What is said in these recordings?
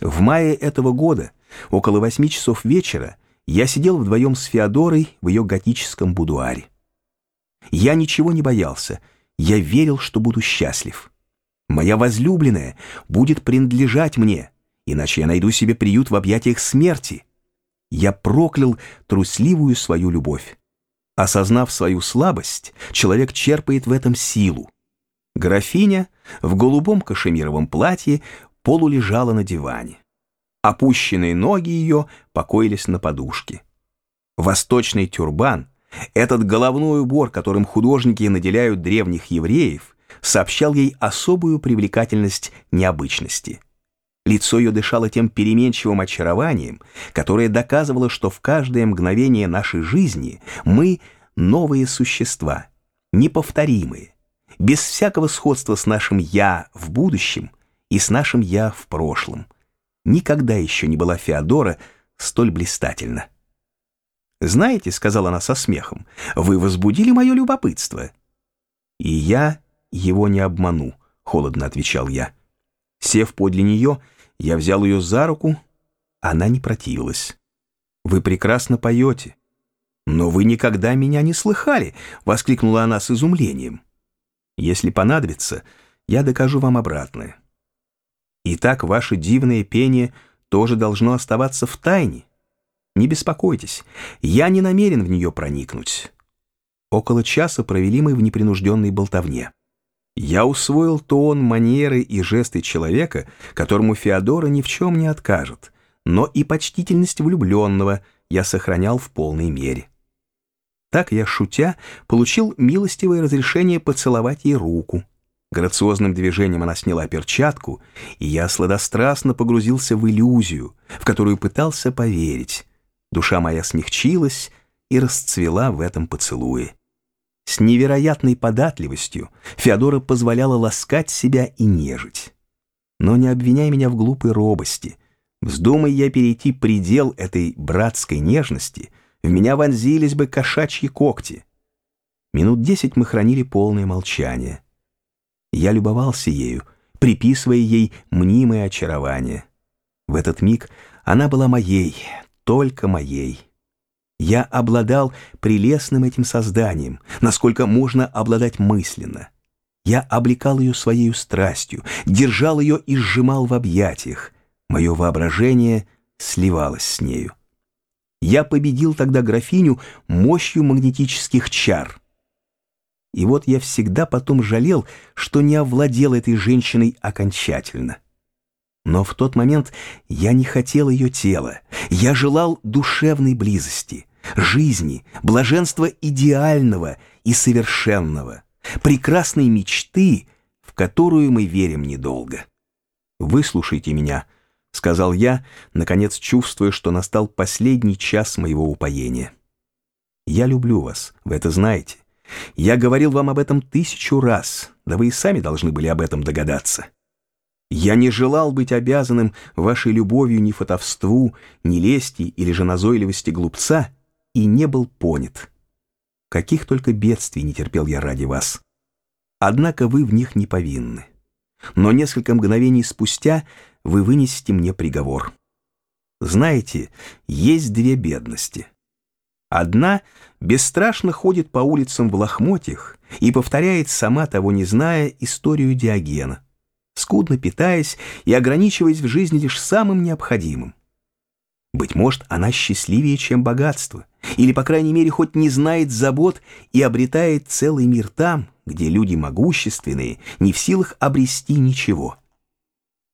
В мае этого года, около восьми часов вечера, я сидел вдвоем с Феодорой в ее готическом будуаре. Я ничего не боялся, я верил, что буду счастлив. Моя возлюбленная будет принадлежать мне, иначе я найду себе приют в объятиях смерти. Я проклял трусливую свою любовь. Осознав свою слабость, человек черпает в этом силу. Графиня в голубом кашемировом платье полулежала на диване. Опущенные ноги ее покоились на подушке. Восточный тюрбан, этот головной убор, которым художники наделяют древних евреев, сообщал ей особую привлекательность необычности. Лицо ее дышало тем переменчивым очарованием, которое доказывало, что в каждое мгновение нашей жизни мы — новые существа, неповторимые, без всякого сходства с нашим «я» в будущем и с нашим «я» в прошлом. Никогда еще не была Феодора столь блистательна. «Знаете», — сказала она со смехом, — «вы возбудили мое любопытство». «И я его не обману», — холодно отвечал я. Сев подле нее, я взял ее за руку, она не противилась. «Вы прекрасно поете». «Но вы никогда меня не слыхали», — воскликнула она с изумлением. «Если понадобится, я докажу вам обратное. Итак, ваше дивное пение тоже должно оставаться в тайне. Не беспокойтесь, я не намерен в нее проникнуть». Около часа провели мы в непринужденной болтовне. Я усвоил тон, манеры и жесты человека, которому Феодора ни в чем не откажет, но и почтительность влюбленного я сохранял в полной мере. Так я, шутя, получил милостивое разрешение поцеловать ей руку. Грациозным движением она сняла перчатку, и я сладострастно погрузился в иллюзию, в которую пытался поверить. Душа моя смягчилась и расцвела в этом поцелуе. С невероятной податливостью Феодора позволяла ласкать себя и нежить. Но не обвиняй меня в глупой робости. Вздумай я перейти предел этой братской нежности, в меня вонзились бы кошачьи когти. Минут десять мы хранили полное молчание. Я любовался ею, приписывая ей мнимое очарование. В этот миг она была моей, только моей. Я обладал прелестным этим созданием, насколько можно обладать мысленно. Я облекал ее своей страстью, держал ее и сжимал в объятиях. Мое воображение сливалось с нею. Я победил тогда графиню мощью магнетических чар. И вот я всегда потом жалел, что не овладел этой женщиной окончательно. Но в тот момент я не хотел ее тела, я желал душевной близости — жизни, блаженства идеального и совершенного, прекрасной мечты, в которую мы верим недолго. «Выслушайте меня», — сказал я, наконец чувствуя, что настал последний час моего упоения. «Я люблю вас, вы это знаете. Я говорил вам об этом тысячу раз, да вы и сами должны были об этом догадаться. Я не желал быть обязанным вашей любовью ни фотовству, ни лести или же назойливости глупца, и не был понят. Каких только бедствий не терпел я ради вас. Однако вы в них не повинны. Но несколько мгновений спустя вы вынесете мне приговор. Знаете, есть две бедности. Одна бесстрашно ходит по улицам в лохмотьях и повторяет, сама того не зная, историю Диогена, скудно питаясь и ограничиваясь в жизни лишь самым необходимым. Быть может, она счастливее, чем богатство, или, по крайней мере, хоть не знает забот и обретает целый мир там, где люди могущественные не в силах обрести ничего.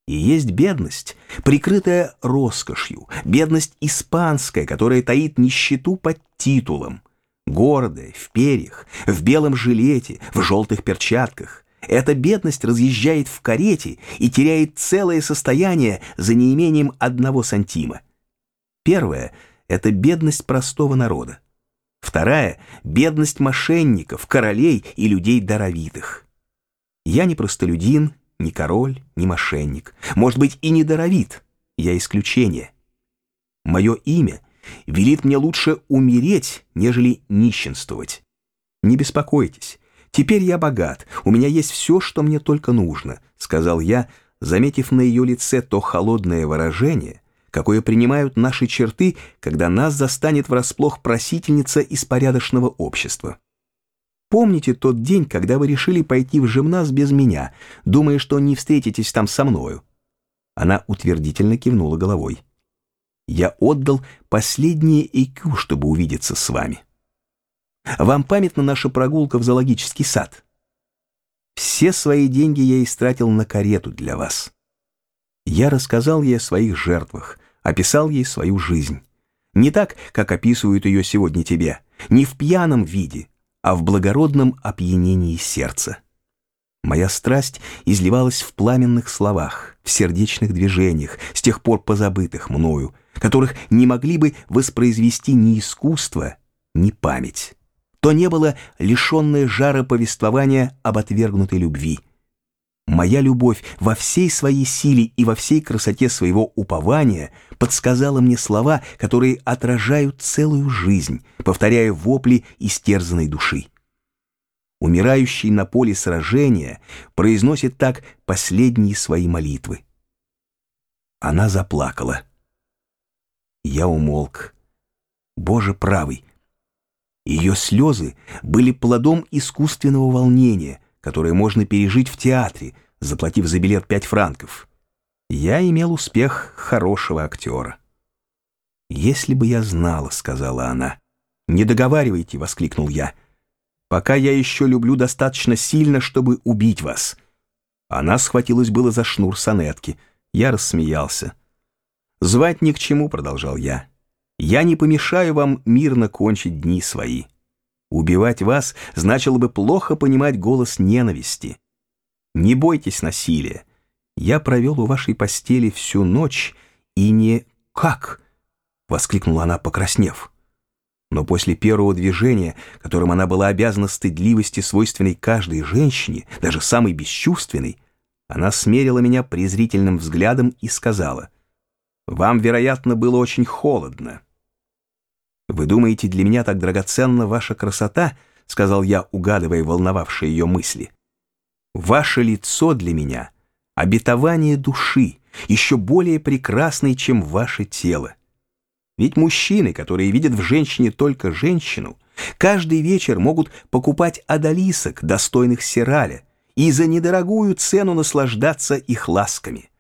И есть бедность, прикрытая роскошью, бедность испанская, которая таит нищету под титулом, гордая, в перьях, в белом жилете, в желтых перчатках. Эта бедность разъезжает в карете и теряет целое состояние за неимением одного сантима. Первое — это бедность простого народа. Вторая — бедность мошенников, королей и людей даровитых. Я не простолюдин, не король, не мошенник. Может быть, и не даровит. Я исключение. Мое имя велит мне лучше умереть, нежели нищенствовать. Не беспокойтесь. Теперь я богат, у меня есть все, что мне только нужно, сказал я, заметив на ее лице то холодное выражение, какое принимают наши черты, когда нас застанет врасплох просительница из порядочного общества. Помните тот день, когда вы решили пойти в жимназ без меня, думая, что не встретитесь там со мною? Она утвердительно кивнула головой. Я отдал последнее ЭКЮ, чтобы увидеться с вами. Вам памятна наша прогулка в зоологический сад? Все свои деньги я истратил на карету для вас. Я рассказал ей о своих жертвах, описал ей свою жизнь. Не так, как описывают ее сегодня тебе, не в пьяном виде, а в благородном опьянении сердца. Моя страсть изливалась в пламенных словах, в сердечных движениях, с тех пор позабытых мною, которых не могли бы воспроизвести ни искусство, ни память то не было лишенное жара повествования об отвергнутой любви. Моя любовь во всей своей силе и во всей красоте своего упования подсказала мне слова, которые отражают целую жизнь, повторяя вопли истерзанной души. Умирающий на поле сражения произносит так последние свои молитвы. Она заплакала. Я умолк. Боже правый, ее слезы были плодом искусственного волнения, которое можно пережить в театре, заплатив за билет пять франков. Я имел успех хорошего актера. «Если бы я знала», — сказала она. «Не договаривайте», — воскликнул я. «Пока я еще люблю достаточно сильно, чтобы убить вас». Она схватилась было за шнур сонетки. Я рассмеялся. «Звать ни к чему», — продолжал я. Я не помешаю вам мирно кончить дни свои. Убивать вас значило бы плохо понимать голос ненависти. Не бойтесь насилия. Я провел у вашей постели всю ночь и не... Как? Воскликнула она, покраснев. Но после первого движения, которым она была обязана стыдливости, свойственной каждой женщине, даже самой бесчувственной, она смерила меня презрительным взглядом и сказала, «Вам, вероятно, было очень холодно. «Вы думаете, для меня так драгоценна ваша красота?» — сказал я, угадывая волновавшие ее мысли. «Ваше лицо для меня — обетование души, еще более прекрасное, чем ваше тело. Ведь мужчины, которые видят в женщине только женщину, каждый вечер могут покупать одолисок, достойных сираля, и за недорогую цену наслаждаться их ласками.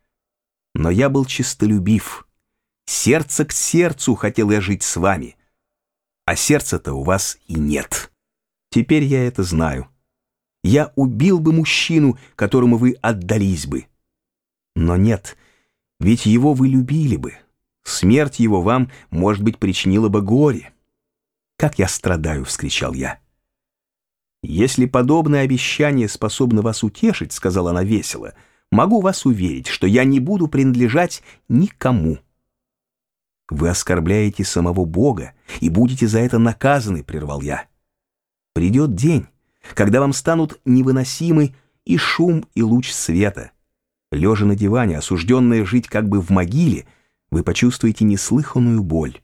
Но я был чистолюбив. Сердце к сердцу хотел я жить с вами, а сердца-то у вас и нет. Теперь я это знаю. Я убил бы мужчину, которому вы отдались бы. Но нет, ведь его вы любили бы. Смерть его вам, может быть, причинила бы горе. «Как я страдаю!» — вскричал я. «Если подобное обещание способно вас утешить, — сказала она весело, — могу вас уверить, что я не буду принадлежать никому». Вы оскорбляете самого Бога и будете за это наказаны, прервал я. Придет день, когда вам станут невыносимы и шум, и луч света. Лежа на диване, осужденная жить как бы в могиле, вы почувствуете неслыханную боль.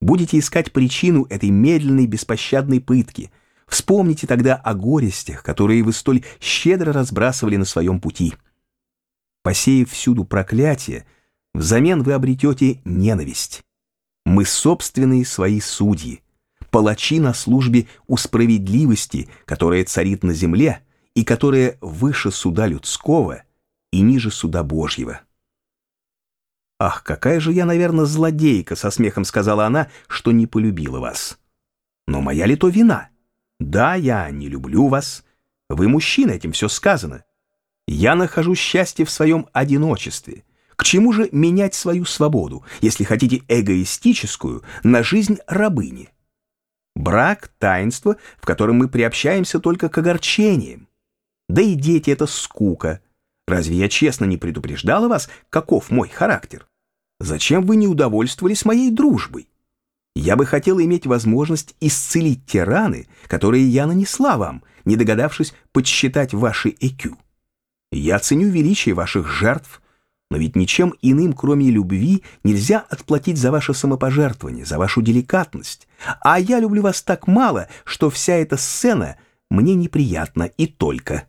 Будете искать причину этой медленной беспощадной пытки. Вспомните тогда о горестях, которые вы столь щедро разбрасывали на своем пути. Посеяв всюду проклятие, Взамен вы обретете ненависть. Мы собственные свои судьи, палачи на службе у справедливости, которая царит на земле и которая выше суда людского и ниже суда Божьего. «Ах, какая же я, наверное, злодейка!» — со смехом сказала она, что не полюбила вас. «Но моя ли то вина? Да, я не люблю вас. Вы мужчина, этим все сказано. Я нахожу счастье в своем одиночестве» К чему же менять свою свободу, если хотите эгоистическую, на жизнь рабыни? Брак — таинство, в котором мы приобщаемся только к огорчениям. Да и дети — это скука. Разве я честно не предупреждала вас, каков мой характер? Зачем вы не удовольствовались моей дружбой? Я бы хотела иметь возможность исцелить те раны, которые я нанесла вам, не догадавшись подсчитать ваши ЭКЮ. Я ценю величие ваших жертв, но ведь ничем иным, кроме любви, нельзя отплатить за ваше самопожертвование, за вашу деликатность. А я люблю вас так мало, что вся эта сцена мне неприятна и только.